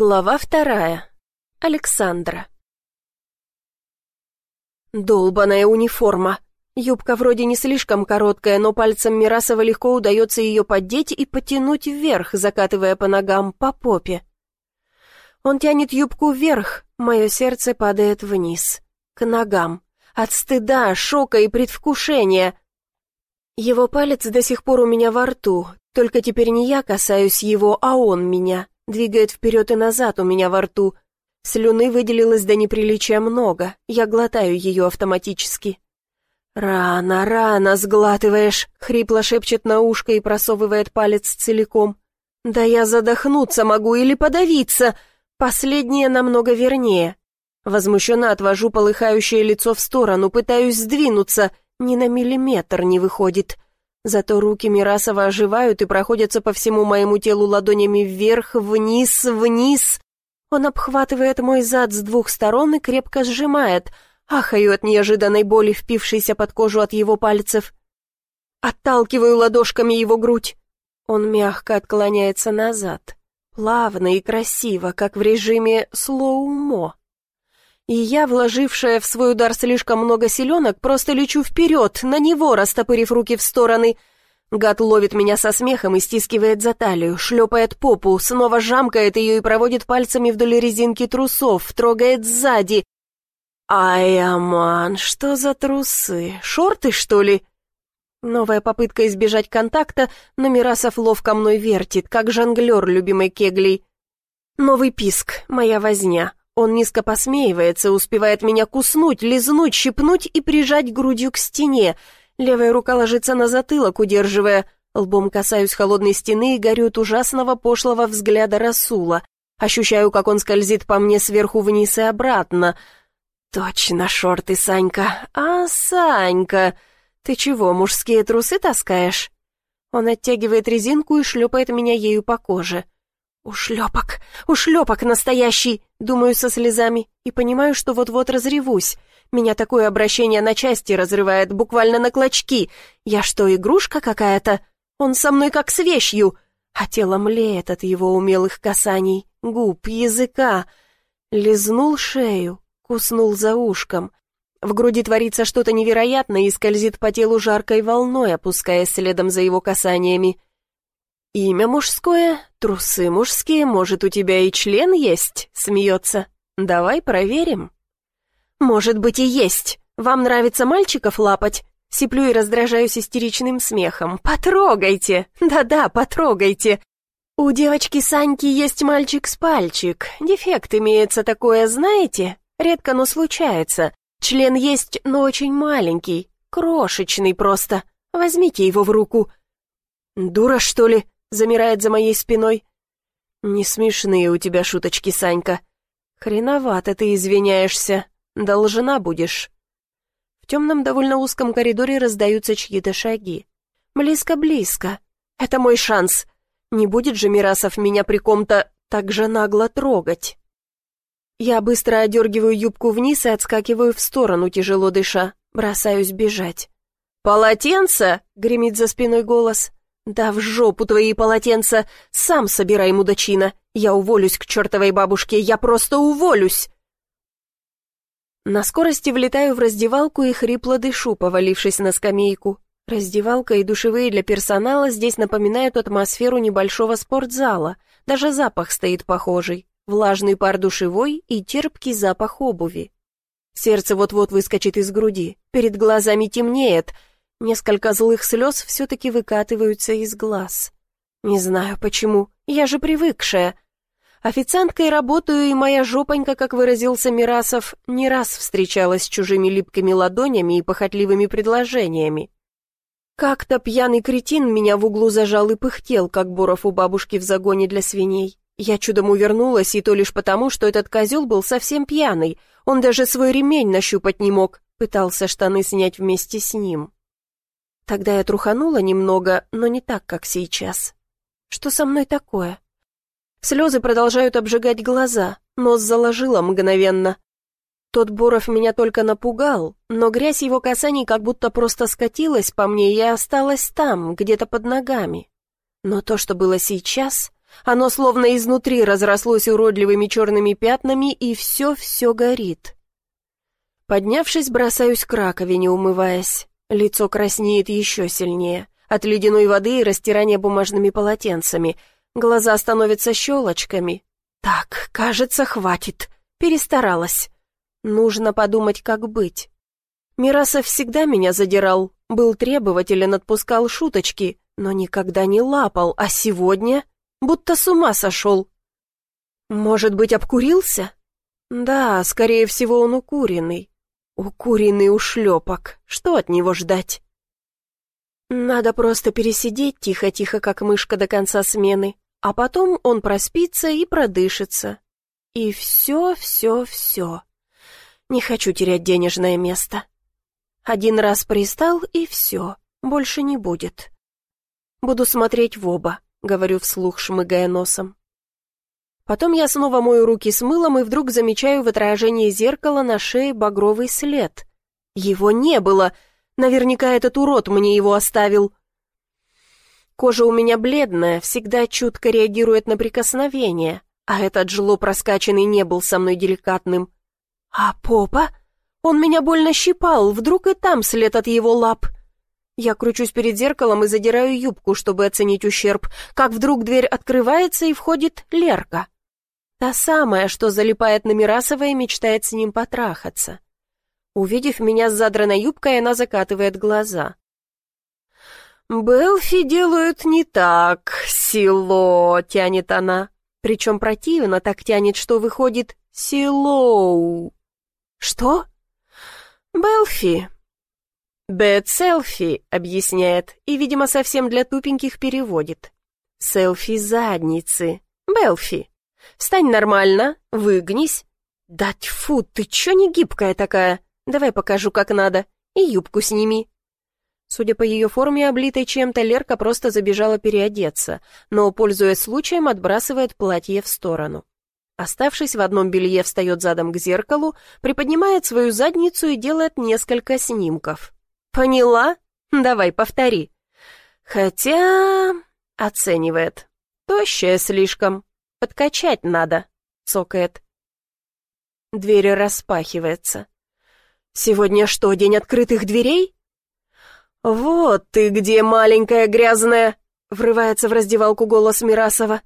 Глава вторая. Александра. Долбаная униформа. Юбка вроде не слишком короткая, но пальцем Мирасова легко удается ее поддеть и потянуть вверх, закатывая по ногам, по попе. Он тянет юбку вверх, мое сердце падает вниз, к ногам. От стыда, шока и предвкушения. Его палец до сих пор у меня во рту, только теперь не я касаюсь его, а он меня. Двигает вперед и назад у меня во рту. Слюны выделилось до неприличия много, я глотаю ее автоматически. «Рано, рано сглатываешь», — хрипло шепчет на ушко и просовывает палец целиком. «Да я задохнуться могу или подавиться. Последнее намного вернее». Возмущенно отвожу полыхающее лицо в сторону, пытаюсь сдвинуться, ни на миллиметр не выходит. Зато руки Мирасова оживают и проходятся по всему моему телу ладонями вверх, вниз, вниз. Он обхватывает мой зад с двух сторон и крепко сжимает. Ахаю от неожиданной боли, впившейся под кожу от его пальцев. Отталкиваю ладошками его грудь. Он мягко отклоняется назад. Плавно и красиво, как в режиме слоумо. И я, вложившая в свой удар слишком много селенок, просто лечу вперед, на него, растопырив руки в стороны. Гад ловит меня со смехом и стискивает за талию, шлепает попу, снова жамкает ее и проводит пальцами вдоль резинки трусов, трогает сзади. «Ай, аман, что за трусы? Шорты, что ли?» Новая попытка избежать контакта, но Мирасов ловко мной вертит, как жонглер любимой кеглей. Новый писк, моя возня. Он низко посмеивается, успевает меня куснуть, лизнуть, щипнуть и прижать грудью к стене. Левая рука ложится на затылок, удерживая. Лбом касаюсь холодной стены и горю от ужасного пошлого взгляда Расула. Ощущаю, как он скользит по мне сверху вниз и обратно. «Точно, шорты, Санька. А, Санька, ты чего, мужские трусы таскаешь?» Он оттягивает резинку и шлепает меня ею по коже. «Ушлепок! Ушлепок настоящий!» Думаю со слезами и понимаю, что вот-вот разревусь. Меня такое обращение на части разрывает, буквально на клочки. Я что, игрушка какая-то? Он со мной как с вещью. А тело млеет от его умелых касаний, губ, языка. Лизнул шею, куснул за ушком. В груди творится что-то невероятное и скользит по телу жаркой волной, опускаясь следом за его касаниями. «Имя мужское, трусы мужские, может, у тебя и член есть?» — смеется. «Давай проверим». «Может быть и есть. Вам нравится мальчиков лапать?» Сиплю и раздражаюсь истеричным смехом. «Потрогайте! Да-да, потрогайте!» «У девочки Саньки есть мальчик с пальчик. Дефект имеется такое, знаете? Редко, но случается. Член есть, но очень маленький, крошечный просто. Возьмите его в руку». «Дура, что ли?» Замирает за моей спиной. «Не смешные у тебя шуточки, Санька. Хреновато ты извиняешься. Должна будешь». В темном, довольно узком коридоре раздаются чьи-то шаги. «Близко-близко. Это мой шанс. Не будет же Мирасов меня при ком-то так же нагло трогать». Я быстро одергиваю юбку вниз и отскакиваю в сторону, тяжело дыша. Бросаюсь бежать. «Полотенце!» — гремит за спиной голос. «Да в жопу твои полотенца! Сам собирай, мудачина! Я уволюсь к чертовой бабушке, я просто уволюсь!» На скорости влетаю в раздевалку и хрипло дышу, повалившись на скамейку. Раздевалка и душевые для персонала здесь напоминают атмосферу небольшого спортзала. Даже запах стоит похожий. Влажный пар душевой и терпкий запах обуви. Сердце вот-вот выскочит из груди. Перед глазами темнеет — Несколько злых слез все-таки выкатываются из глаз. Не знаю почему, я же привыкшая. Официанткой работаю, и моя жопонька, как выразился Мирасов, не раз встречалась с чужими липкими ладонями и похотливыми предложениями. Как-то пьяный кретин меня в углу зажал и пыхтел, как Боров у бабушки в загоне для свиней. Я чудом увернулась, и то лишь потому, что этот козел был совсем пьяный. Он даже свой ремень нащупать не мог, пытался штаны снять вместе с ним. Тогда я труханула немного, но не так, как сейчас. Что со мной такое? Слезы продолжают обжигать глаза, нос заложило мгновенно. Тот Боров меня только напугал, но грязь его касаний как будто просто скатилась по мне и осталась там, где-то под ногами. Но то, что было сейчас, Оно словно изнутри разрослось уродливыми черными пятнами, и все-все горит. Поднявшись, бросаюсь к раковине, умываясь. Лицо краснеет еще сильнее. От ледяной воды и растирания бумажными полотенцами. Глаза становятся щелочками. Так, кажется, хватит. Перестаралась. Нужно подумать, как быть. Мирасов всегда меня задирал, был требователен, отпускал шуточки, но никогда не лапал, а сегодня будто с ума сошел. Может быть, обкурился? Да, скорее всего, он укуренный. Укуренный ушлепок. Что от него ждать? Надо просто пересидеть тихо-тихо, как мышка до конца смены, а потом он проспится и продышится. И все, все, все. Не хочу терять денежное место. Один раз пристал, и все, больше не будет. Буду смотреть в оба, говорю вслух, шмыгая носом. Потом я снова мою руки с мылом и вдруг замечаю в отражении зеркала на шее багровый след. Его не было, наверняка этот урод мне его оставил. Кожа у меня бледная, всегда чутко реагирует на прикосновение, а этот жлоб раскачанный не был со мной деликатным. А попа? Он меня больно щипал, вдруг и там след от его лап. Я кручусь перед зеркалом и задираю юбку, чтобы оценить ущерб, как вдруг дверь открывается и входит Лерка. Та самая, что залипает на Мирасова и мечтает с ним потрахаться. Увидев меня с задранной юбкой, она закатывает глаза. «Белфи делают не так, село», — тянет она. Причем противно так тянет, что выходит «силоу». «Что?» «Белфи». «Бэт селфи», — объясняет, и, видимо, совсем для тупеньких переводит. «Селфи задницы. Белфи. Встань нормально, выгнись». «Да тьфу, ты чё не гибкая такая? Давай покажу, как надо. И юбку сними». Судя по ее форме, облитой чем-то, Лерка просто забежала переодеться, но, пользуясь случаем, отбрасывает платье в сторону. Оставшись в одном белье, встает задом к зеркалу, приподнимает свою задницу и делает несколько снимков. «Поняла? Давай, повтори». «Хотя...» — оценивает. «Тощая слишком. Подкачать надо», — цокает. Дверь распахивается. «Сегодня что, день открытых дверей?» «Вот ты где, маленькая грязная!» — врывается в раздевалку голос Мирасова.